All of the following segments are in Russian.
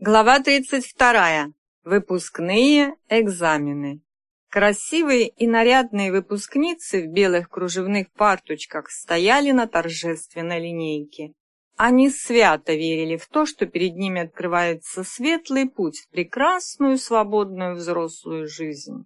Глава 32. Выпускные экзамены. Красивые и нарядные выпускницы в белых кружевных парточках стояли на торжественной линейке. Они свято верили в то, что перед ними открывается светлый путь в прекрасную, свободную взрослую жизнь.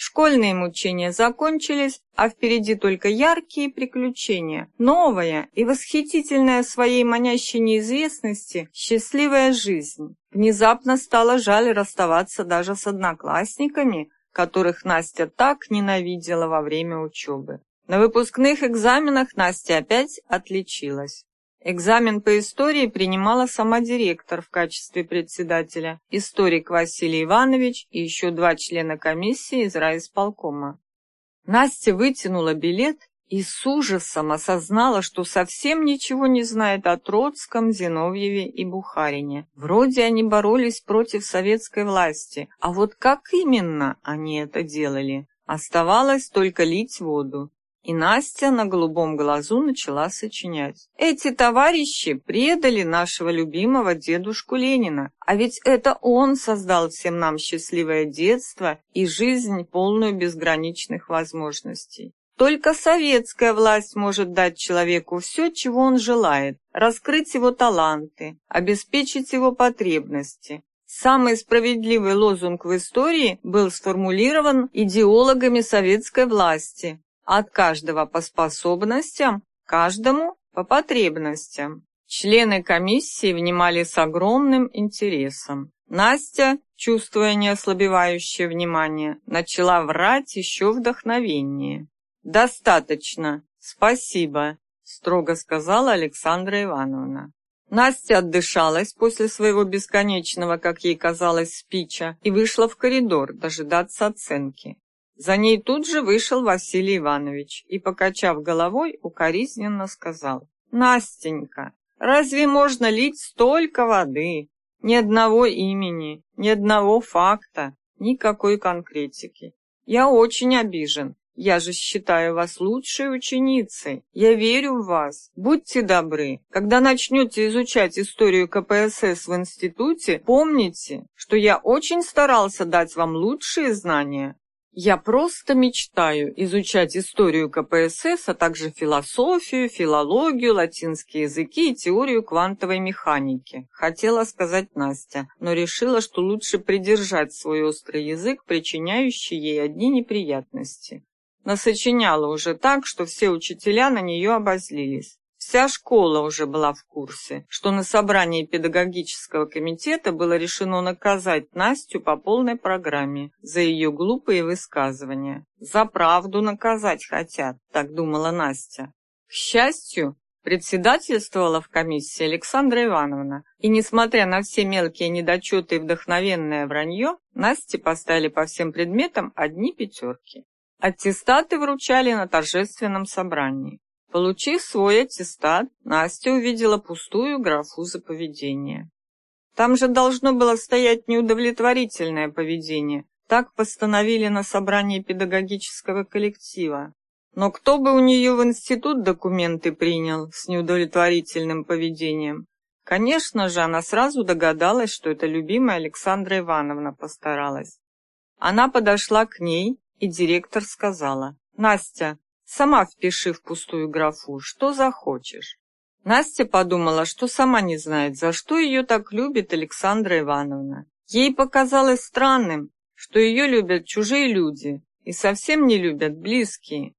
Школьные мучения закончились, а впереди только яркие приключения, новая и восхитительная своей манящей неизвестности счастливая жизнь. Внезапно стало жаль расставаться даже с одноклассниками, которых Настя так ненавидела во время учебы. На выпускных экзаменах Настя опять отличилась. Экзамен по истории принимала сама директор в качестве председателя, историк Василий Иванович и еще два члена комиссии из райисполкома. Настя вытянула билет и с ужасом осознала, что совсем ничего не знает о Троцком, Зиновьеве и Бухарине. Вроде они боролись против советской власти, а вот как именно они это делали? Оставалось только лить воду. И Настя на голубом глазу начала сочинять. Эти товарищи предали нашего любимого дедушку Ленина, а ведь это он создал всем нам счастливое детство и жизнь, полную безграничных возможностей. Только советская власть может дать человеку все, чего он желает, раскрыть его таланты, обеспечить его потребности. Самый справедливый лозунг в истории был сформулирован идеологами советской власти от каждого по способностям, каждому по потребностям. Члены комиссии внимали с огромным интересом. Настя, чувствуя неослабевающее внимание, начала врать еще вдохновеннее. «Достаточно, спасибо», — строго сказала Александра Ивановна. Настя отдышалась после своего бесконечного, как ей казалось, спича и вышла в коридор дожидаться оценки. За ней тут же вышел Василий Иванович и, покачав головой, укоризненно сказал. «Настенька, разве можно лить столько воды? Ни одного имени, ни одного факта, никакой конкретики. Я очень обижен. Я же считаю вас лучшей ученицей. Я верю в вас. Будьте добры. Когда начнете изучать историю КПСС в институте, помните, что я очень старался дать вам лучшие знания. Я просто мечтаю изучать историю КПСС, а также философию, филологию, латинские языки и теорию квантовой механики. Хотела сказать Настя, но решила, что лучше придержать свой острый язык, причиняющий ей одни неприятности. Насочиняла уже так, что все учителя на нее обозлились. Вся школа уже была в курсе, что на собрании педагогического комитета было решено наказать Настю по полной программе за ее глупые высказывания. За правду наказать хотят, так думала Настя. К счастью, председательствовала в комиссии Александра Ивановна, и, несмотря на все мелкие недочеты и вдохновенное вранье, Насте поставили по всем предметам одни пятерки. Аттестаты вручали на торжественном собрании. Получив свой аттестат, Настя увидела пустую графу за поведение. Там же должно было стоять неудовлетворительное поведение. Так постановили на собрании педагогического коллектива. Но кто бы у нее в институт документы принял с неудовлетворительным поведением? Конечно же, она сразу догадалась, что это любимая Александра Ивановна постаралась. Она подошла к ней, и директор сказала, «Настя, Сама впиши в пустую графу, что захочешь. Настя подумала, что сама не знает, за что ее так любит Александра Ивановна. Ей показалось странным, что ее любят чужие люди и совсем не любят близкие.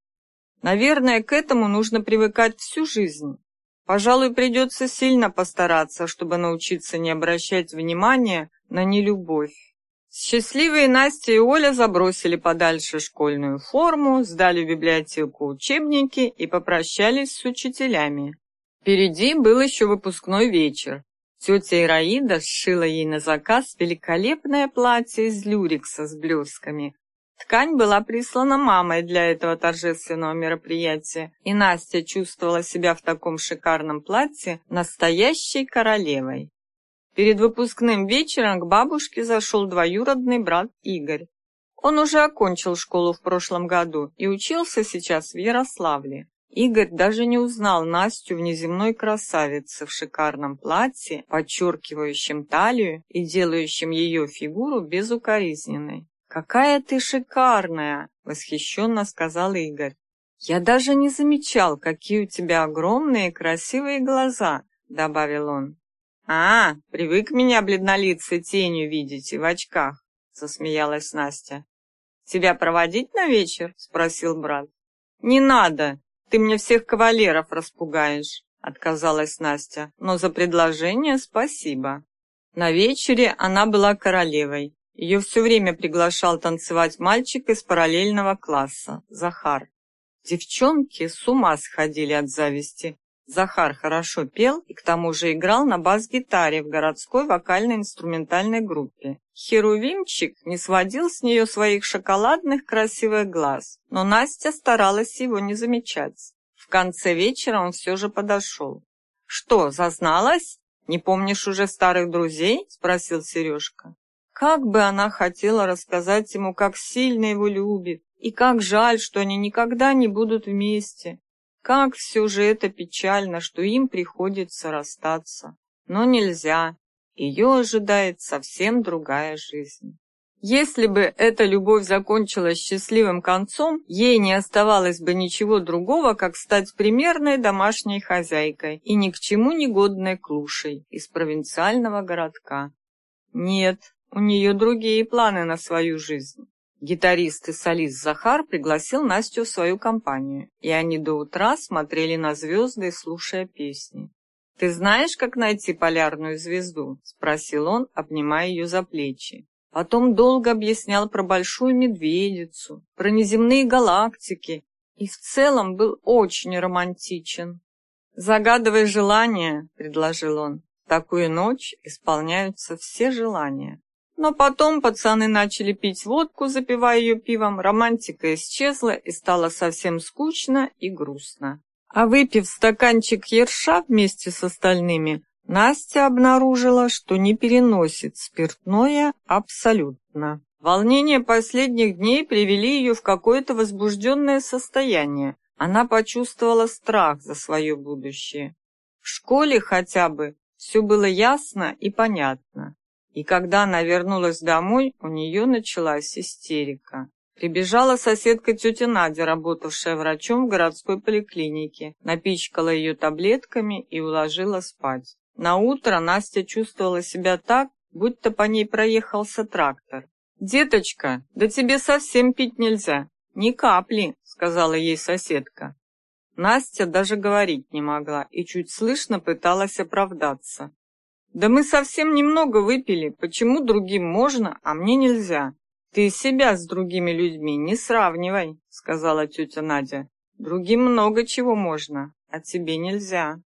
Наверное, к этому нужно привыкать всю жизнь. Пожалуй, придется сильно постараться, чтобы научиться не обращать внимания на нелюбовь. Счастливые Настя и Оля забросили подальше школьную форму, сдали в библиотеку учебники и попрощались с учителями. Впереди был еще выпускной вечер. Тетя Ираида сшила ей на заказ великолепное платье из люрикса с блесками. Ткань была прислана мамой для этого торжественного мероприятия, и Настя чувствовала себя в таком шикарном платье настоящей королевой. Перед выпускным вечером к бабушке зашел двоюродный брат Игорь. Он уже окончил школу в прошлом году и учился сейчас в Ярославле. Игорь даже не узнал Настю в неземной красавице в шикарном платье, подчеркивающем талию и делающем ее фигуру безукоризненной. «Какая ты шикарная!» — восхищенно сказал Игорь. «Я даже не замечал, какие у тебя огромные красивые глаза», — добавил он. «А, привык меня бледнолицей тенью видеть и в очках», — засмеялась Настя. «Тебя проводить на вечер?» — спросил брат. «Не надо, ты мне всех кавалеров распугаешь», — отказалась Настя. «Но за предложение спасибо». На вечере она была королевой. Ее все время приглашал танцевать мальчик из параллельного класса, Захар. Девчонки с ума сходили от зависти. Захар хорошо пел и к тому же играл на бас-гитаре в городской вокально-инструментальной группе. Херувимчик не сводил с нее своих шоколадных красивых глаз, но Настя старалась его не замечать. В конце вечера он все же подошел. «Что, зазналась? Не помнишь уже старых друзей?» – спросил Сережка. Как бы она хотела рассказать ему, как сильно его любит, и как жаль, что они никогда не будут вместе. Как все же это печально, что им приходится расстаться. Но нельзя. Ее ожидает совсем другая жизнь. Если бы эта любовь закончилась счастливым концом, ей не оставалось бы ничего другого, как стать примерной домашней хозяйкой и ни к чему не годной клушей из провинциального городка. Нет, у нее другие планы на свою жизнь. Гитарист и солист Захар пригласил Настю в свою компанию, и они до утра смотрели на звезды, слушая песни. «Ты знаешь, как найти полярную звезду?» – спросил он, обнимая ее за плечи. Потом долго объяснял про большую медведицу, про неземные галактики, и в целом был очень романтичен. «Загадывай желание», — предложил он. «В такую ночь исполняются все желания». Но потом пацаны начали пить водку, запивая ее пивом, романтика исчезла и стало совсем скучно и грустно. А выпив стаканчик ерша вместе с остальными, Настя обнаружила, что не переносит спиртное абсолютно. Волнения последних дней привели ее в какое-то возбужденное состояние. Она почувствовала страх за свое будущее. В школе хотя бы все было ясно и понятно. И когда она вернулась домой, у нее началась истерика. Прибежала соседка тетя Надя, работавшая врачом в городской поликлинике, напичкала ее таблетками и уложила спать. На утро Настя чувствовала себя так, будто по ней проехался трактор. «Деточка, да тебе совсем пить нельзя. Ни капли», — сказала ей соседка. Настя даже говорить не могла и чуть слышно пыталась оправдаться. «Да мы совсем немного выпили. Почему другим можно, а мне нельзя?» «Ты себя с другими людьми не сравнивай», — сказала тетя Надя. «Другим много чего можно, а тебе нельзя».